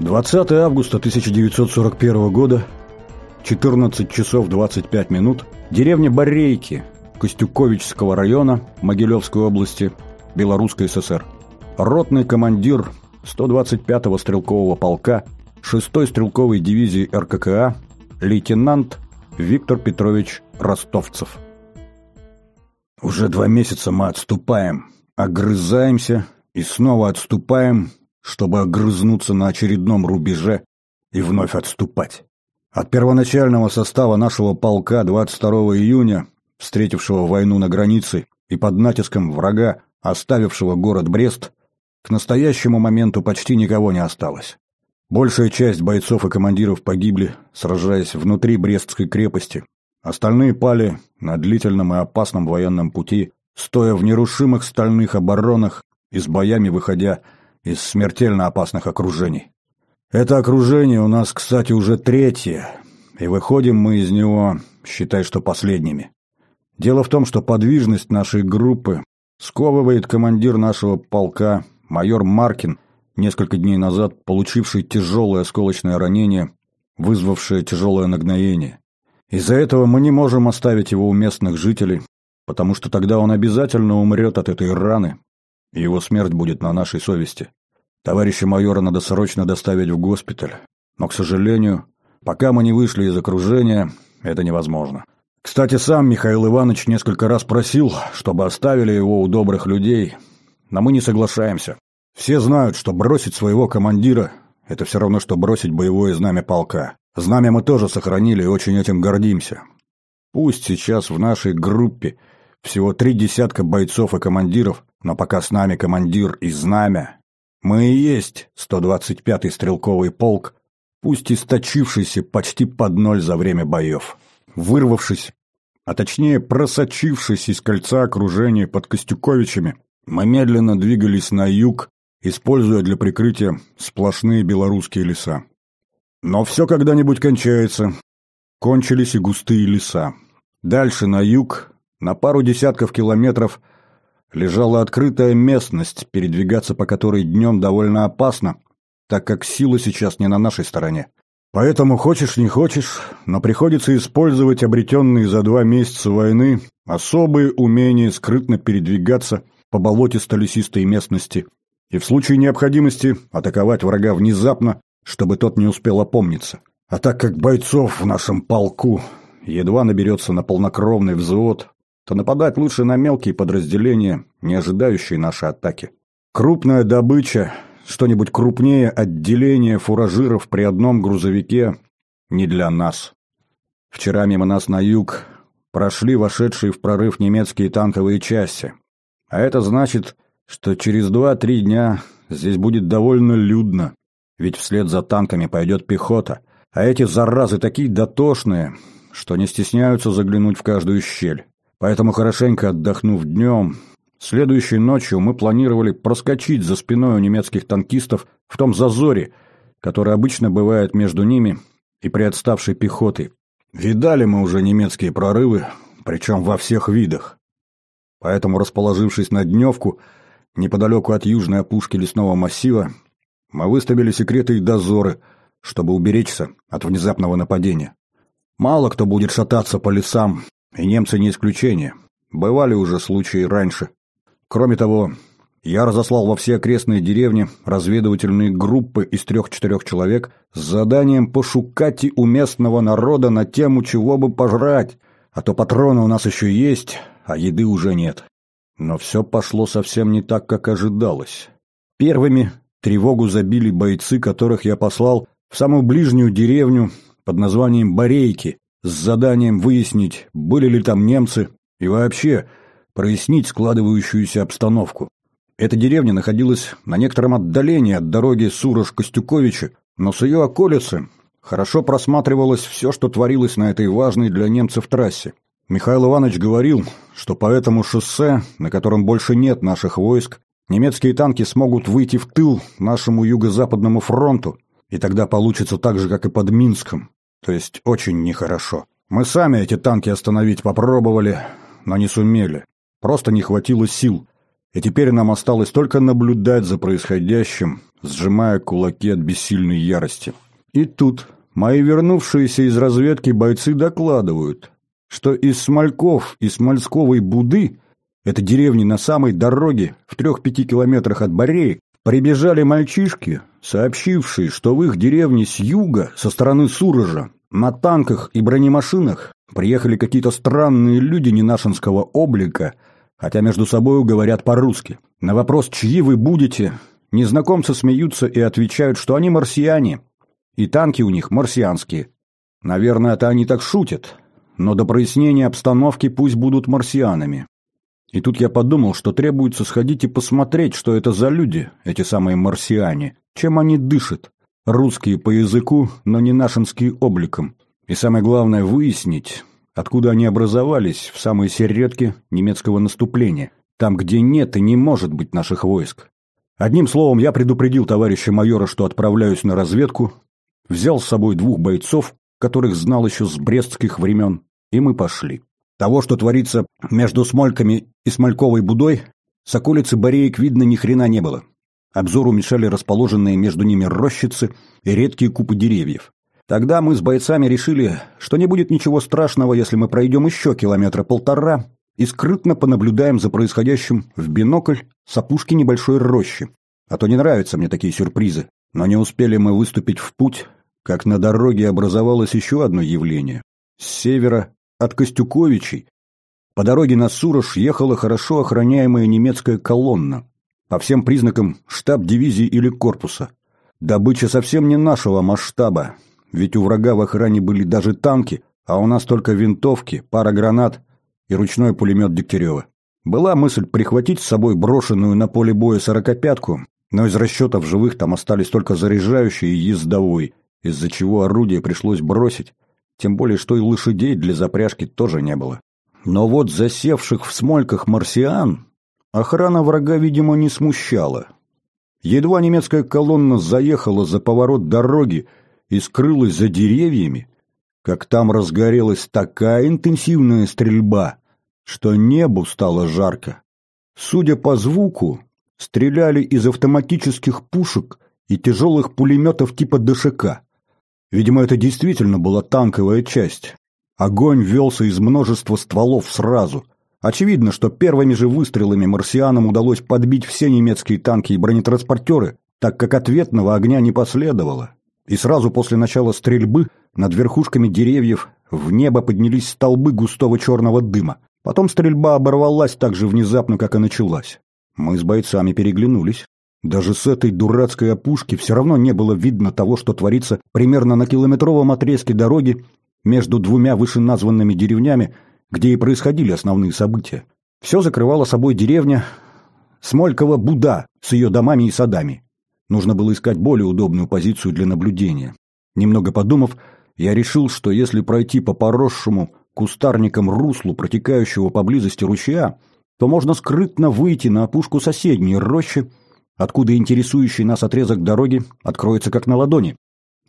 20 августа 1941 года, 14 часов 25 минут, деревня Борейки, Костюковичского района Могилевской области, Белорусской ССР. Ротный командир 125-го стрелкового полка 6-й стрелковой дивизии РККА, лейтенант Виктор Петрович Ростовцев. Уже два месяца мы отступаем, огрызаемся и снова отступаем, чтобы огрызнуться на очередном рубеже и вновь отступать. От первоначального состава нашего полка 22 июня, встретившего войну на границе и под натиском врага, оставившего город Брест, к настоящему моменту почти никого не осталось. Большая часть бойцов и командиров погибли, сражаясь внутри Брестской крепости. Остальные пали на длительном и опасном военном пути, стоя в нерушимых стальных оборонах и с боями выходя из смертельно опасных окружений. Это окружение у нас, кстати, уже третье, и выходим мы из него, считай, что последними. Дело в том, что подвижность нашей группы сковывает командир нашего полка, майор Маркин, несколько дней назад получивший тяжелое осколочное ранение, вызвавшее тяжелое нагноение. Из-за этого мы не можем оставить его у местных жителей, потому что тогда он обязательно умрет от этой раны, и его смерть будет на нашей совести. Товарища майора надо срочно доставить в госпиталь, но, к сожалению, пока мы не вышли из окружения, это невозможно. Кстати, сам Михаил Иванович несколько раз просил, чтобы оставили его у добрых людей, но мы не соглашаемся. Все знают, что бросить своего командира – это все равно, что бросить боевое знамя полка. Знамя мы тоже сохранили и очень этим гордимся. Пусть сейчас в нашей группе всего три десятка бойцов и командиров, но пока с нами командир и знамя, мы и есть 125-й стрелковый полк, пусть источившийся почти под ноль за время боев. Вырвавшись, а точнее просочившись из кольца окружения под Костюковичами, мы медленно двигались на юг, используя для прикрытия сплошные белорусские леса. Но все когда-нибудь кончается. Кончились и густые леса. Дальше на юг, на пару десятков километров, лежала открытая местность, передвигаться по которой днем довольно опасно, так как сила сейчас не на нашей стороне. Поэтому хочешь не хочешь, но приходится использовать обретенные за два месяца войны особые умения скрытно передвигаться по болотисто-лесистой местности и в случае необходимости атаковать врага внезапно, чтобы тот не успел опомниться. А так как бойцов в нашем полку едва наберется на полнокровный взвод, то нападать лучше на мелкие подразделения, не ожидающие нашей атаки. Крупная добыча, что-нибудь крупнее отделения фуражиров при одном грузовике не для нас. Вчера мимо нас на юг прошли вошедшие в прорыв немецкие танковые части. А это значит, что через два-три дня здесь будет довольно людно, ведь вслед за танками пойдет пехота, а эти заразы такие дотошные, что не стесняются заглянуть в каждую щель. Поэтому, хорошенько отдохнув днем, следующей ночью мы планировали проскочить за спиной у немецких танкистов в том зазоре, который обычно бывает между ними и приотставшей пехотой. Видали мы уже немецкие прорывы, причем во всех видах. Поэтому, расположившись на дневку, неподалеку от южной опушки лесного массива, мы выставили секреты и дозоры, чтобы уберечься от внезапного нападения. Мало кто будет шататься по лесам, и немцы не исключение. Бывали уже случаи раньше. Кроме того, я разослал во все окрестные деревни разведывательные группы из трех-четырех человек с заданием пошукать и у местного народа на тему, чего бы пожрать, а то патроны у нас еще есть, а еды уже нет. Но все пошло совсем не так, как ожидалось. Первыми тревогу забили бойцы, которых я послал в самую ближнюю деревню под названием Борейки, с заданием выяснить, были ли там немцы, и вообще прояснить складывающуюся обстановку. Эта деревня находилась на некотором отдалении от дороги Сурож-Костюковича, но с ее околицы хорошо просматривалось все, что творилось на этой важной для немцев трассе. Михаил Иванович говорил, что по этому шоссе, на котором больше нет наших войск, немецкие танки смогут выйти в тыл нашему юго-западному фронту, и тогда получится так же, как и под Минском. То есть очень нехорошо. Мы сами эти танки остановить попробовали, но не сумели. Просто не хватило сил. И теперь нам осталось только наблюдать за происходящим, сжимая кулаки от бессильной ярости. И тут мои вернувшиеся из разведки бойцы докладывают, что из Смольков и Смольсковой Буды, это деревни на самой дороге в трех-пяти километрах от Бореи, прибежали мальчишки, сообщившие, что в их деревне с юга, со стороны Сурожа, на танках и бронемашинах приехали какие-то странные люди ненашинского облика, хотя между собой говорят по-русски. На вопрос «Чьи вы будете?» незнакомцы смеются и отвечают, что они марсиане, и танки у них марсианские. Наверное, это они так шутят, но до прояснения обстановки пусть будут марсианами. И тут я подумал, что требуется сходить и посмотреть, что это за люди, эти самые марсиане, чем они дышат. Русские по языку, но не нашинские обликом. И самое главное выяснить, откуда они образовались в самой середке немецкого наступления, там, где нет и не может быть наших войск. Одним словом, я предупредил товарища майора, что отправляюсь на разведку, взял с собой двух бойцов, которых знал еще с брестских времен, и мы пошли. Того, что творится между Смольками и Смольковой Будой, с околицы Бореек видно ни хрена не было. Обзору мешали расположенные между ними рощицы и редкие купы деревьев. Тогда мы с бойцами решили, что не будет ничего страшного, если мы пройдем еще километра полтора и скрытно понаблюдаем за происходящим в бинокль с опушки небольшой рощи. А то не нравятся мне такие сюрпризы. Но не успели мы выступить в путь, как на дороге образовалось еще одно явление. С севера, от Костюковичей, по дороге на Сурож ехала хорошо охраняемая немецкая колонна. По всем признакам штаб дивизии или корпуса. Добыча совсем не нашего масштаба, ведь у врага в охране были даже танки, а у нас только винтовки, пара гранат и ручной пулемет Дегтярева. Была мысль прихватить с собой брошенную на поле боя сорокопятку, но из расчетов живых там остались только заряжающий и ездовой, из-за чего орудие пришлось бросить, тем более что и лошадей для запряжки тоже не было. Но вот засевших в смольках марсиан Охрана врага, видимо, не смущала. Едва немецкая колонна заехала за поворот дороги и скрылась за деревьями, как там разгорелась такая интенсивная стрельба, что небу стало жарко. Судя по звуку, стреляли из автоматических пушек и тяжелых пулеметов типа ДШК. Видимо, это действительно была танковая часть. Огонь велся из множества стволов сразу — Очевидно, что первыми же выстрелами марсианам удалось подбить все немецкие танки и бронетранспортеры, так как ответного огня не последовало. И сразу после начала стрельбы над верхушками деревьев в небо поднялись столбы густого черного дыма. Потом стрельба оборвалась так же внезапно, как и началась. Мы с бойцами переглянулись. Даже с этой дурацкой опушки все равно не было видно того, что творится примерно на километровом отрезке дороги между двумя вышеназванными деревнями, где и происходили основные события. Все закрывала собой деревня Смолькова-Буда с ее домами и садами. Нужно было искать более удобную позицию для наблюдения. Немного подумав, я решил, что если пройти по поросшему кустарникам руслу протекающего поблизости ручья, то можно скрытно выйти на опушку соседней рощи, откуда интересующий нас отрезок дороги откроется как на ладони.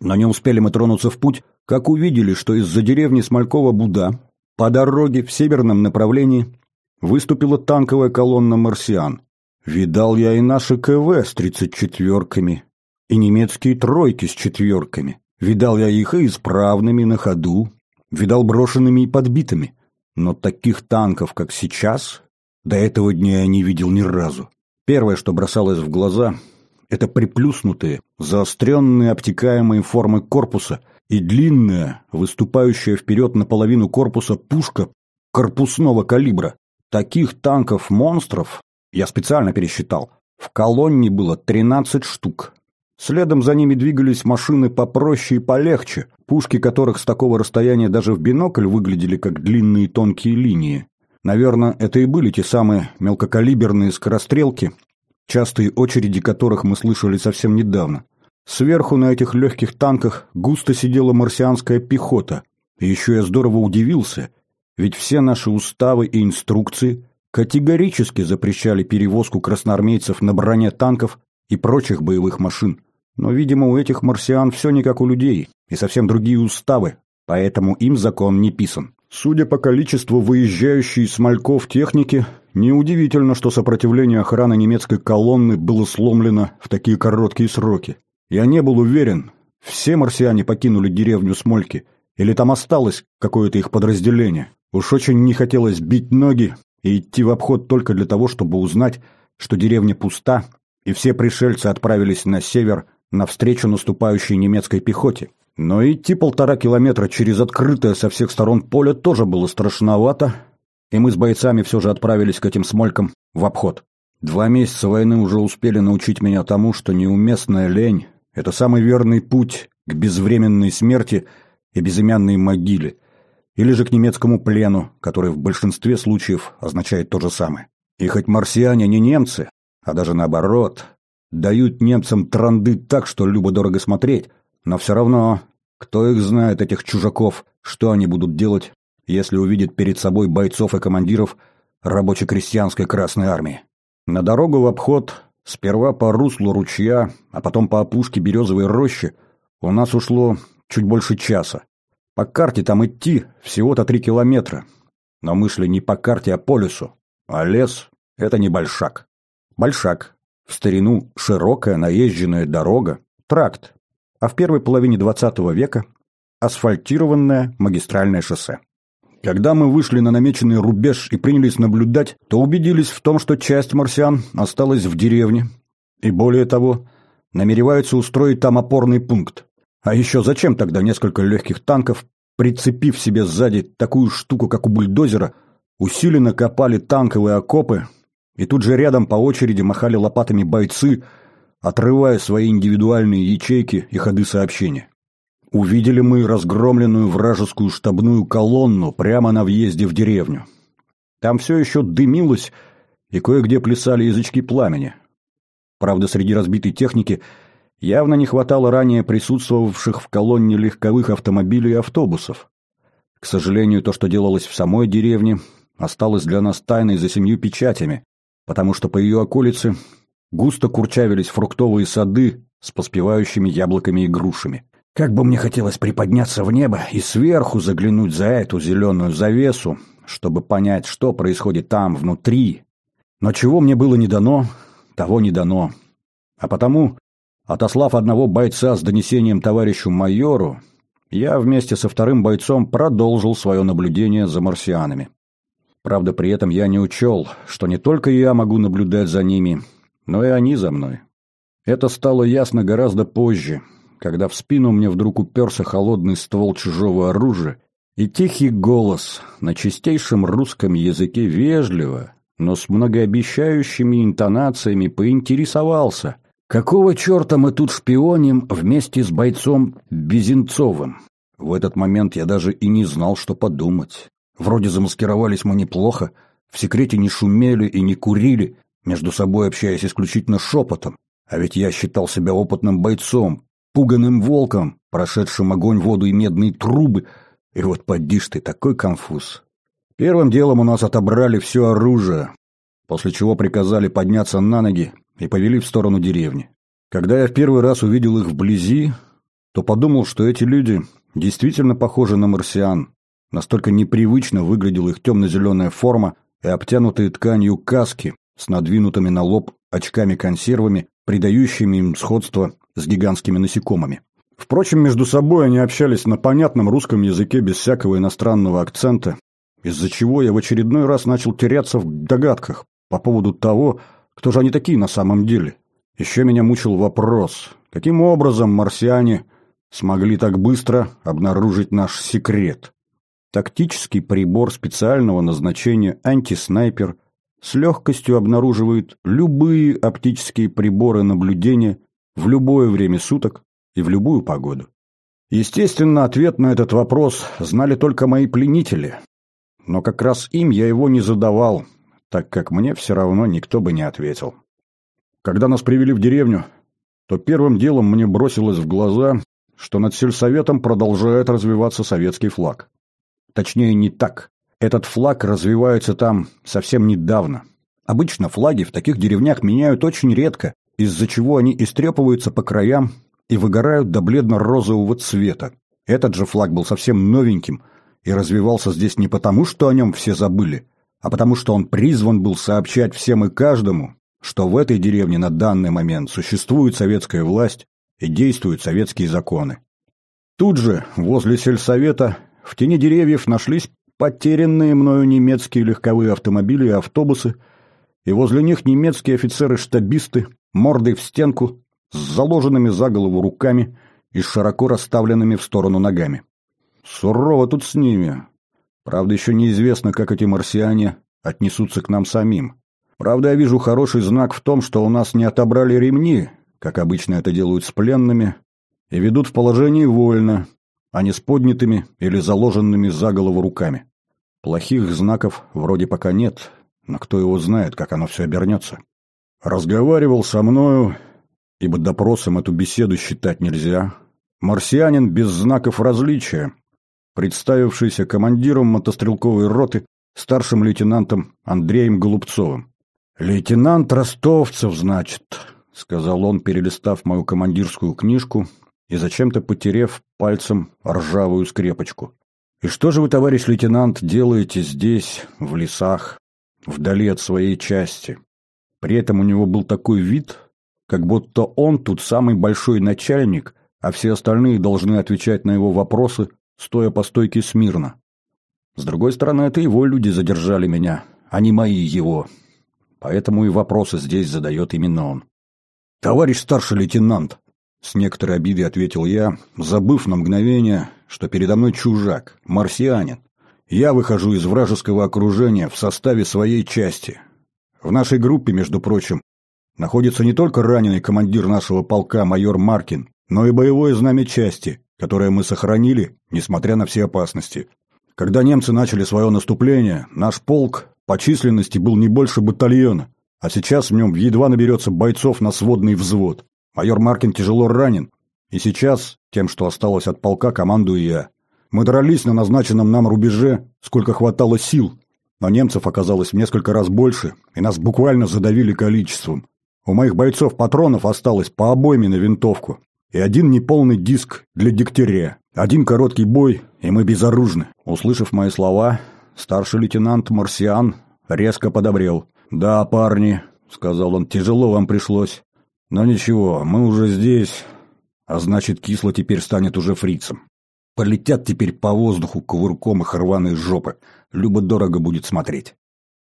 Но не успели мы тронуться в путь, как увидели, что из-за деревни Смолькова-Буда по дороге в северном направлении выступила танковая колонна «Марсиан». Видал я и наши КВ с тридцать четверками, и немецкие тройки с четверками. Видал я их и исправными на ходу, видал брошенными и подбитыми. Но таких танков, как сейчас, до этого дня я не видел ни разу. Первое, что бросалось в глаза, это приплюснутые, заостренные обтекаемые формы корпуса и длинная, выступающая вперед наполовину корпуса пушка корпусного калибра. Таких танков-монстров, я специально пересчитал, в колонне было 13 штук. Следом за ними двигались машины попроще и полегче, пушки которых с такого расстояния даже в бинокль выглядели как длинные тонкие линии. Наверное, это и были те самые мелкокалиберные скорострелки, частые очереди которых мы слышали совсем недавно. Сверху на этих легких танках густо сидела марсианская пехота. И еще я здорово удивился, ведь все наши уставы и инструкции категорически запрещали перевозку красноармейцев на броне танков и прочих боевых машин. Но, видимо, у этих марсиан все не как у людей, и совсем другие уставы, поэтому им закон не писан. Судя по количеству выезжающей с мальков техники, неудивительно, что сопротивление охраны немецкой колонны было сломлено в такие короткие сроки. Я не был уверен, все марсиане покинули деревню Смольки, или там осталось какое-то их подразделение. Уж очень не хотелось бить ноги и идти в обход только для того, чтобы узнать, что деревня пуста, и все пришельцы отправились на север навстречу наступающей немецкой пехоте. Но идти полтора километра через открытое со всех сторон поле тоже было страшновато, и мы с бойцами все же отправились к этим смолькам в обход. Два месяца войны уже успели научить меня тому, что неуместная лень — это самый верный путь к безвременной смерти и безымянной могиле, или же к немецкому плену, который в большинстве случаев означает то же самое. И хоть марсиане не немцы, а даже наоборот, дают немцам транды так, что любо-дорого смотреть, но все равно, кто их знает, этих чужаков, что они будут делать, если увидят перед собой бойцов и командиров рабоче-крестьянской Красной Армии. На дорогу в обход, сперва по руслу ручья, а потом по опушке березовой рощи, у нас ушло чуть больше часа. По карте там идти всего-то три километра. Но мы шли не по карте, а по лесу. А лес — это не большак. Большак. В старину широкая наезженная дорога, тракт, а в первой половине XX века асфальтированное магистральное шоссе. Когда мы вышли на намеченный рубеж и принялись наблюдать, то убедились в том, что часть марсиан осталась в деревне, и более того, намереваются устроить там опорный пункт. А еще зачем тогда несколько легких танков, прицепив себе сзади такую штуку, как у бульдозера, усиленно копали танковые окопы, и тут же рядом по очереди махали лопатами бойцы, отрывая свои индивидуальные ячейки и ходы сообщения. Увидели мы разгромленную вражескую штабную колонну прямо на въезде в деревню. Там все еще дымилось, и кое-где плясали язычки пламени. Правда, среди разбитой техники явно не хватало ранее присутствовавших в колонне легковых автомобилей и автобусов. К сожалению, то, что делалось в самой деревне, осталось для нас тайной за семью печатями, потому что по ее околице густо курчавились фруктовые сады с поспевающими яблоками и грушами. Как бы мне хотелось приподняться в небо и сверху заглянуть за эту зеленую завесу, чтобы понять, что происходит там, внутри. Но чего мне было не дано, того не дано. А потому, отослав одного бойца с донесением товарищу майору, я вместе со вторым бойцом продолжил свое наблюдение за марсианами. Правда, при этом я не учел, что не только я могу наблюдать за ними, но и они за мной. Это стало ясно гораздо позже, когда в спину мне вдруг уперся холодный ствол чужого оружия, и тихий голос на чистейшем русском языке вежливо, но с многообещающими интонациями поинтересовался, какого черта мы тут шпионим вместе с бойцом Безенцовым. В этот момент я даже и не знал, что подумать. Вроде замаскировались мы неплохо, в секрете не шумели и не курили, между собой общаясь исключительно шепотом. А ведь я считал себя опытным бойцом, пуганым волком, прошедшим огонь, воду и медные трубы. И вот поди ты, такой конфуз. Первым делом у нас отобрали все оружие, после чего приказали подняться на ноги и повели в сторону деревни. Когда я в первый раз увидел их вблизи, то подумал, что эти люди действительно похожи на марсиан, Настолько непривычно выглядела их темно-зеленая форма и обтянутые тканью каски с надвинутыми на лоб очками-консервами, придающими им сходство с гигантскими насекомыми. Впрочем, между собой они общались на понятном русском языке без всякого иностранного акцента, из-за чего я в очередной раз начал теряться в догадках по поводу того, кто же они такие на самом деле. Еще меня мучил вопрос, каким образом марсиане смогли так быстро обнаружить наш секрет. Тактический прибор специального назначения антиснайпер с легкостью обнаруживает любые оптические приборы наблюдения в любое время суток и в любую погоду. Естественно, ответ на этот вопрос знали только мои пленители, но как раз им я его не задавал, так как мне все равно никто бы не ответил. Когда нас привели в деревню, то первым делом мне бросилось в глаза, что над сельсоветом продолжает развиваться советский флаг. Точнее, не так. Этот флаг развивается там совсем недавно. Обычно флаги в таких деревнях меняют очень редко, из-за чего они истрепываются по краям и выгорают до бледно-розового цвета. Этот же флаг был совсем новеньким и развивался здесь не потому, что о нем все забыли, а потому что он призван был сообщать всем и каждому, что в этой деревне на данный момент существует советская власть и действуют советские законы. Тут же, возле сельсовета, в тени деревьев нашлись потерянные мною немецкие легковые автомобили и автобусы, и возле них немецкие офицеры-штабисты, мордой в стенку, с заложенными за голову руками и широко расставленными в сторону ногами. Сурово тут с ними. Правда, еще неизвестно, как эти марсиане отнесутся к нам самим. Правда, я вижу хороший знак в том, что у нас не отобрали ремни, как обычно это делают с пленными, и ведут в положении вольно, а не с поднятыми или заложенными за голову руками. Плохих знаков вроде пока нет, но кто его знает, как оно все обернется. Разговаривал со мною, ибо допросом эту беседу считать нельзя, марсианин без знаков различия, представившийся командиром мотострелковой роты старшим лейтенантом Андреем Голубцовым. «Лейтенант Ростовцев, значит», — сказал он, перелистав мою командирскую книжку и зачем-то потерев пальцем ржавую скрепочку. «И что же вы, товарищ лейтенант, делаете здесь, в лесах, вдали от своей части?» При этом у него был такой вид, как будто он тут самый большой начальник, а все остальные должны отвечать на его вопросы, стоя по стойке смирно. С другой стороны, это его люди задержали меня, а не мои его. Поэтому и вопросы здесь задает именно он. «Товарищ старший лейтенант!» С некоторой обидой ответил я, забыв на мгновение, что передо мной чужак, марсианин. Я выхожу из вражеского окружения в составе своей части. В нашей группе, между прочим, находится не только раненый командир нашего полка майор Маркин, но и боевое знамя части, которое мы сохранили, несмотря на все опасности. Когда немцы начали свое наступление, наш полк по численности был не больше батальона, а сейчас в нем едва наберется бойцов на сводный взвод. Майор Маркин тяжело ранен, и сейчас тем, что осталось от полка, командую я. Мы дрались на назначенном нам рубеже, сколько хватало сил, но немцев оказалось в несколько раз больше, и нас буквально задавили количеством. У моих бойцов патронов осталось по обойме на винтовку, и один неполный диск для дегтяря. Один короткий бой, и мы безоружны. Услышав мои слова, старший лейтенант Марсиан резко подобрел. «Да, парни», — сказал он, — «тяжело вам пришлось. Но ничего, мы уже здесь, а значит, кисло теперь станет уже фрицем. Полетят теперь по воздуху кувырком их рваные жопы. Любо-дорого будет смотреть.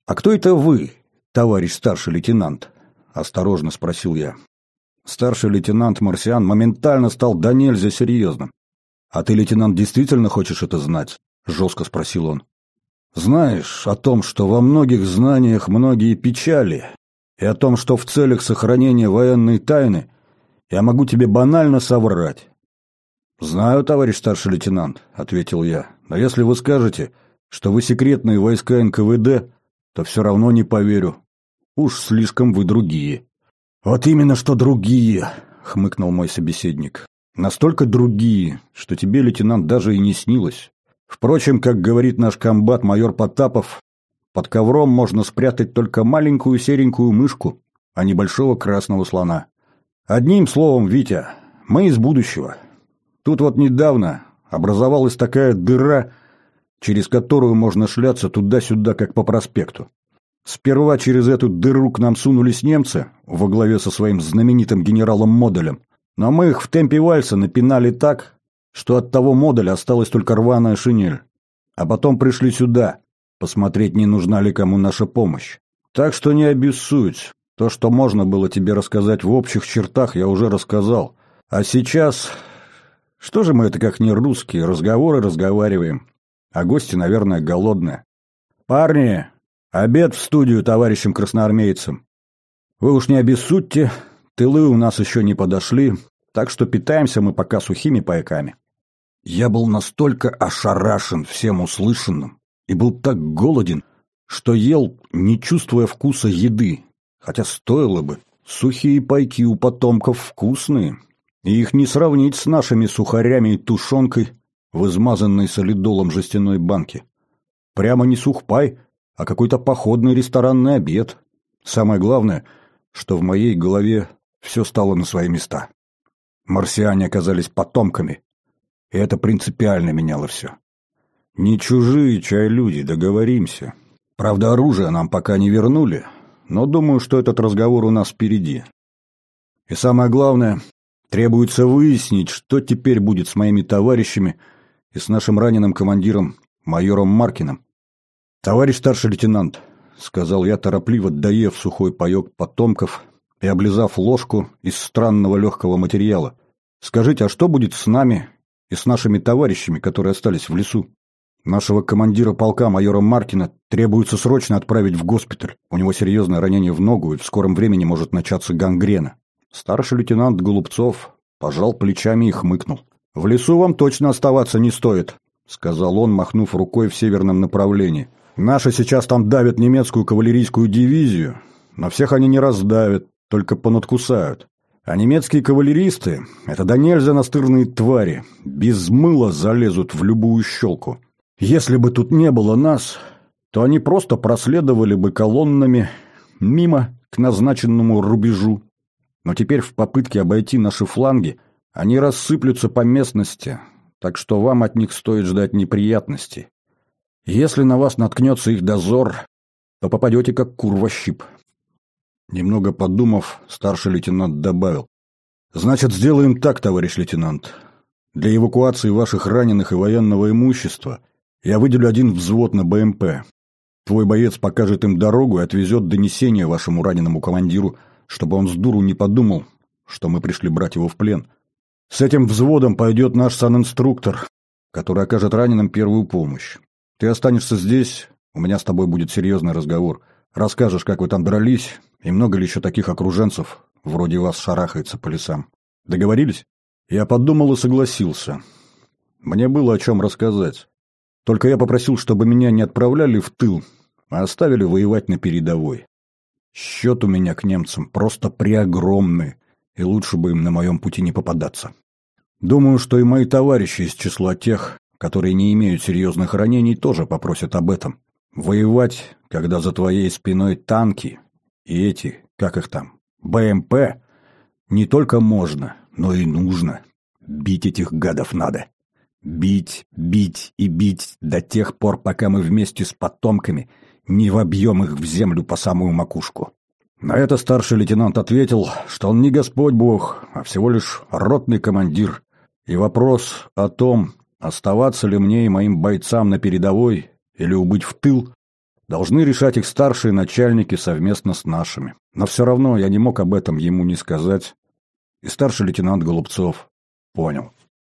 «А кто это вы, товарищ старший лейтенант?» — осторожно спросил я. Старший лейтенант Марсиан моментально стал до нельзя серьезным. «А ты, лейтенант, действительно хочешь это знать?» — жестко спросил он. «Знаешь о том, что во многих знаниях многие печали, и о том, что в целях сохранения военной тайны я могу тебе банально соврать». «Знаю, товарищ старший лейтенант», — ответил я, — «но если вы скажете, что вы секретные войска НКВД, то все равно не поверю. Уж слишком вы другие». «Вот именно что другие», — хмыкнул мой собеседник. «Настолько другие, что тебе, лейтенант, даже и не снилось. Впрочем, как говорит наш комбат майор Потапов, под ковром можно спрятать только маленькую серенькую мышку, а не большого красного слона. Одним словом, Витя, мы из будущего. Тут вот недавно образовалась такая дыра, через которую можно шляться туда-сюда, как по проспекту. Сперва через эту дыру к нам сунулись немцы во главе со своим знаменитым генералом Моделем, но мы их в темпе вальса напинали так, что от того модуля осталась только рваная шинель. А потом пришли сюда, посмотреть, не нужна ли кому наша помощь. Так что не обессудь. То, что можно было тебе рассказать в общих чертах, я уже рассказал. А сейчас... Что же мы это как не русские, разговоры разговариваем. А гости, наверное, голодные. Парни, обед в студию товарищам красноармейцам. Вы уж не обессудьте, тылы у нас еще не подошли, так что питаемся мы пока сухими пайками. Я был настолько ошарашен всем услышанным и был так голоден, что ел, не чувствуя вкуса еды, хотя стоило бы. Сухие пайки у потомков вкусные, и их не сравнить с нашими сухарями и тушенкой в измазанной солидолом жестяной банке. Прямо не сухпай, а какой-то походный ресторанный обед. Самое главное, что в моей голове все стало на свои места. Марсиане оказались потомками, и это принципиально меняло все. Не чужие чай люди, договоримся. Правда, оружие нам пока не вернули, но думаю, что этот разговор у нас впереди. И самое главное, требуется выяснить, что теперь будет с моими товарищами и с нашим раненым командиром майором Маркиным. «Товарищ старший лейтенант», — сказал я, торопливо доев сухой паек потомков и облизав ложку из странного легкого материала, «скажите, а что будет с нами и с нашими товарищами, которые остались в лесу?» Нашего командира полка, майора Маркина, требуется срочно отправить в госпиталь. У него серьезное ранение в ногу, и в скором времени может начаться гангрена. Старший лейтенант Голубцов пожал плечами и хмыкнул. «В лесу вам точно оставаться не стоит», — сказал он, махнув рукой в северном направлении. «Наши сейчас там давят немецкую кавалерийскую дивизию, но всех они не раздавят, только понадкусают. А немецкие кавалеристы — это нельзя настырные твари, без мыла залезут в любую щелку». Если бы тут не было нас, то они просто проследовали бы колоннами мимо к назначенному рубежу. Но теперь в попытке обойти наши фланги они рассыплются по местности, так что вам от них стоит ждать неприятностей. Если на вас наткнется их дозор, то попадете как кур во щип. Немного подумав, старший лейтенант добавил. «Значит, сделаем так, товарищ лейтенант. Для эвакуации ваших раненых и военного имущества я выделю один взвод на БМП. Твой боец покажет им дорогу и отвезет донесение вашему раненому командиру, чтобы он с дуру не подумал, что мы пришли брать его в плен. С этим взводом пойдет наш санинструктор, который окажет раненым первую помощь. Ты останешься здесь, у меня с тобой будет серьезный разговор. Расскажешь, как вы там дрались, и много ли еще таких окруженцев, вроде вас, шарахается по лесам. Договорились? Я подумал и согласился. Мне было о чем рассказать. Только я попросил, чтобы меня не отправляли в тыл, а оставили воевать на передовой. Счет у меня к немцам просто преогромный, и лучше бы им на моем пути не попадаться. Думаю, что и мои товарищи из числа тех, которые не имеют серьезных ранений, тоже попросят об этом. Воевать, когда за твоей спиной танки и эти, как их там, БМП, не только можно, но и нужно. Бить этих гадов надо. Бить, бить и бить до тех пор, пока мы вместе с потомками не вобьем их в землю по самую макушку. На это старший лейтенант ответил, что он не Господь Бог, а всего лишь ротный командир. И вопрос о том, оставаться ли мне и моим бойцам на передовой или убыть в тыл, должны решать их старшие начальники совместно с нашими. Но все равно я не мог об этом ему не сказать. И старший лейтенант Голубцов понял.